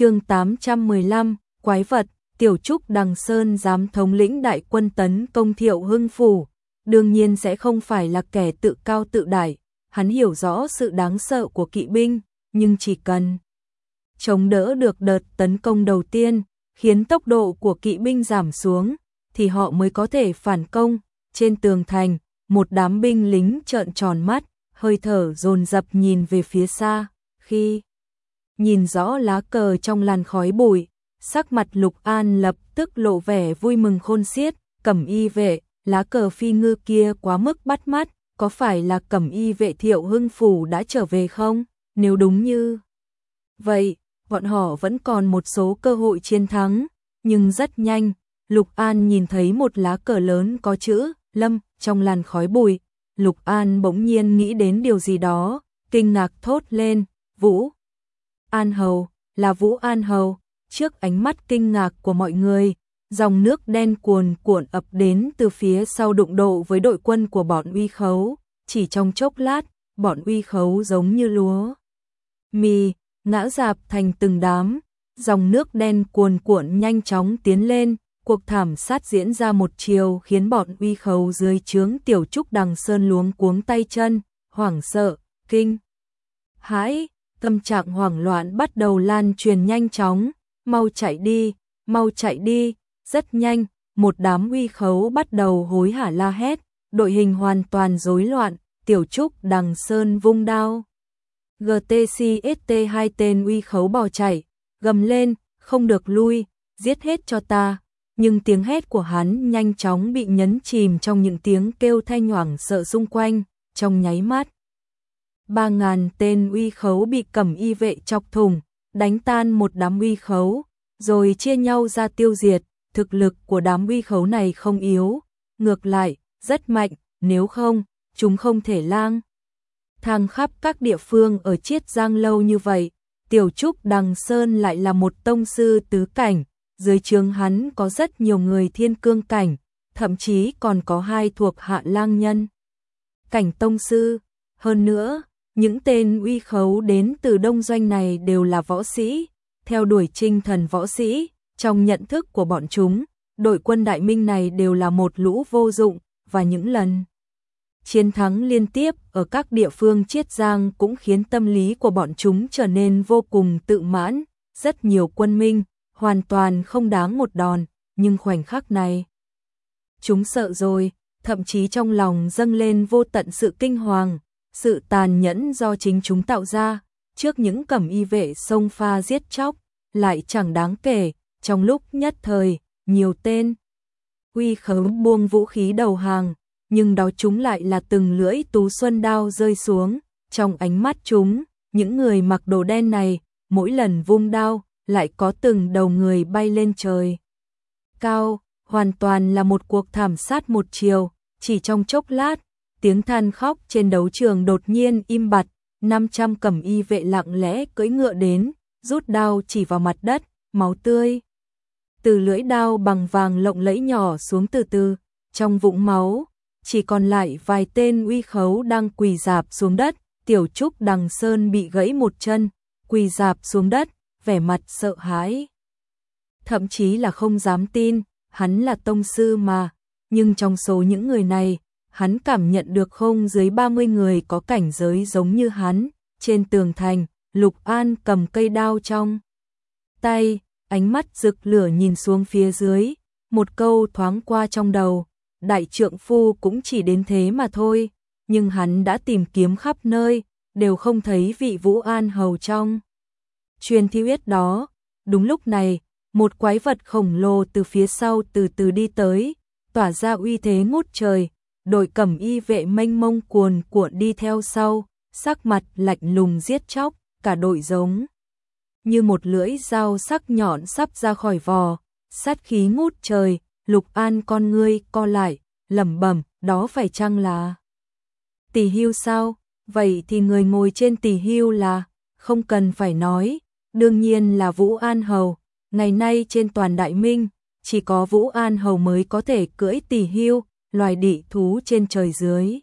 chương 815, Quái vật, Tiểu Trúc Đằng Sơn dám thống lĩnh đại quân tấn công thiệu hưng phủ, đương nhiên sẽ không phải là kẻ tự cao tự đại, hắn hiểu rõ sự đáng sợ của kỵ binh, nhưng chỉ cần chống đỡ được đợt tấn công đầu tiên, khiến tốc độ của kỵ binh giảm xuống, thì họ mới có thể phản công. Trên tường thành, một đám binh lính trợn tròn mắt, hơi thở dồn dập nhìn về phía xa, khi nhìn rõ lá cờ trong làn khói bụi, sắc mặt Lục An lập tức lộ vẻ vui mừng khôn xiết, cẩm y vệ, lá cờ phi ngư kia quá mức bắt mắt, có phải là cẩm y vệ thiệu hưng phủ đã trở về không? Nếu đúng như vậy, bọn họ vẫn còn một số cơ hội chiến thắng, nhưng rất nhanh, Lục An nhìn thấy một lá cờ lớn có chữ Lâm trong làn khói bụi, Lục An bỗng nhiên nghĩ đến điều gì đó, kinh ngạc thốt lên, Vũ An Hầu, là Vũ An Hầu, trước ánh mắt kinh ngạc của mọi người, dòng nước đen cuồn cuộn ập đến từ phía sau đụng độ với đội quân của bọn uy khấu, chỉ trong chốc lát, bọn uy khấu giống như lúa. Mì, ngã dạp thành từng đám, dòng nước đen cuồn cuộn nhanh chóng tiến lên, cuộc thảm sát diễn ra một chiều khiến bọn uy khấu dưới trướng tiểu trúc đằng sơn luống cuống tay chân, hoảng sợ, kinh. Hãi, tâm trạng hoảng loạn bắt đầu lan truyền nhanh chóng, mau chạy đi, mau chạy đi, rất nhanh, một đám uy khấu bắt đầu hối hả la hét, đội hình hoàn toàn rối loạn, tiểu trúc đằng sơn vung đao. GTCST hai tên uy khấu bỏ chạy, gầm lên, không được lui, giết hết cho ta. Nhưng tiếng hét của hắn nhanh chóng bị nhấn chìm trong những tiếng kêu thanh hoảng sợ xung quanh, trong nháy mắt. Ba ngàn tên uy khấu bị cẩm y vệ chọc thùng, đánh tan một đám uy khấu, rồi chia nhau ra tiêu diệt, thực lực của đám uy khấu này không yếu, ngược lại, rất mạnh, nếu không, chúng không thể lang. Thang khắp các địa phương ở Chiết Giang lâu như vậy, Tiểu Trúc Đằng Sơn lại là một tông sư tứ cảnh, dưới trường hắn có rất nhiều người thiên cương cảnh, thậm chí còn có hai thuộc hạ lang nhân. Cảnh tông sư, hơn nữa, những tên uy khấu đến từ đông doanh này đều là võ sĩ, theo đuổi trinh thần võ sĩ, trong nhận thức của bọn chúng, đội quân đại minh này đều là một lũ vô dụng, và những lần chiến thắng liên tiếp ở các địa phương chiết giang cũng khiến tâm lý của bọn chúng trở nên vô cùng tự mãn, rất nhiều quân minh, hoàn toàn không đáng một đòn, nhưng khoảnh khắc này. Chúng sợ rồi, thậm chí trong lòng dâng lên vô tận sự kinh hoàng, sự tàn nhẫn do chính chúng tạo ra, trước những cẩm y vệ sông pha giết chóc, lại chẳng đáng kể, trong lúc nhất thời, nhiều tên. Huy khớm buông vũ khí đầu hàng, nhưng đó chúng lại là từng lưỡi tú xuân đao rơi xuống, trong ánh mắt chúng, những người mặc đồ đen này, mỗi lần vung đao, lại có từng đầu người bay lên trời. Cao, hoàn toàn là một cuộc thảm sát một chiều, chỉ trong chốc lát, tiếng than khóc trên đấu trường đột nhiên im bặt, 500 cẩm y vệ lặng lẽ cưỡi ngựa đến, rút đao chỉ vào mặt đất, máu tươi. Từ lưỡi đao bằng vàng lộng lẫy nhỏ xuống từ từ, trong vũng máu, chỉ còn lại vài tên uy khấu đang quỳ dạp xuống đất, tiểu trúc đằng sơn bị gãy một chân, quỳ dạp xuống đất, vẻ mặt sợ hãi. Thậm chí là không dám tin, hắn là tông sư mà, nhưng trong số những người này, hắn cảm nhận được không dưới 30 người có cảnh giới giống như hắn, trên tường thành, Lục An cầm cây đao trong tay, ánh mắt rực lửa nhìn xuống phía dưới, một câu thoáng qua trong đầu, đại trượng phu cũng chỉ đến thế mà thôi, nhưng hắn đã tìm kiếm khắp nơi, đều không thấy vị Vũ An hầu trong. Truyền thi huyết đó, đúng lúc này, một quái vật khổng lồ từ phía sau từ từ đi tới, tỏa ra uy thế ngút trời, đội cẩm y vệ mênh mông cuồn cuộn đi theo sau, sắc mặt lạnh lùng giết chóc, cả đội giống như một lưỡi dao sắc nhọn sắp ra khỏi vò, sát khí ngút trời, Lục An con ngươi co lại, lẩm bẩm, đó phải chăng là Tỷ Hưu sao? Vậy thì người ngồi trên Tỷ Hưu là không cần phải nói, đương nhiên là Vũ An Hầu, ngày nay trên toàn Đại Minh, chỉ có Vũ An Hầu mới có thể cưỡi Tỷ Hưu, loài đị thú trên trời dưới.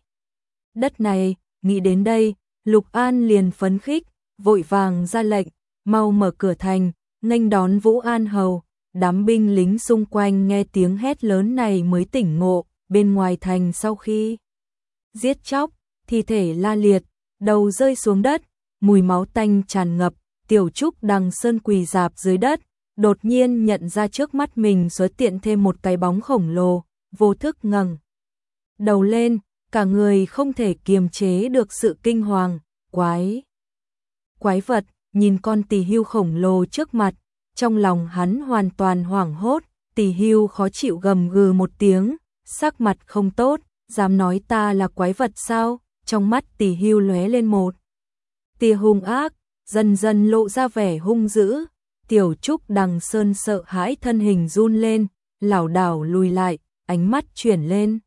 Đất này, nghĩ đến đây, Lục An liền phấn khích, vội vàng ra lệnh, mau mở cửa thành, nghênh đón Vũ An Hầu, đám binh lính xung quanh nghe tiếng hét lớn này mới tỉnh ngộ, bên ngoài thành sau khi giết chóc, thi thể la liệt, đầu rơi xuống đất, mùi máu tanh tràn ngập, tiểu trúc đằng sơn quỳ dạp dưới đất, đột nhiên nhận ra trước mắt mình xuất tiện thêm một cái bóng khổng lồ, vô thức ngẩng đầu lên, cả người không thể kiềm chế được sự kinh hoàng, quái. Quái vật, nhìn con tỳ hưu khổng lồ trước mặt, trong lòng hắn hoàn toàn hoảng hốt, tỳ hưu khó chịu gầm gừ một tiếng, sắc mặt không tốt, dám nói ta là quái vật sao, trong mắt tỳ hưu lóe lên một. Tia hung ác, dần dần lộ ra vẻ hung dữ, tiểu trúc đằng sơn sợ hãi thân hình run lên, lảo đảo lùi lại, ánh mắt chuyển lên.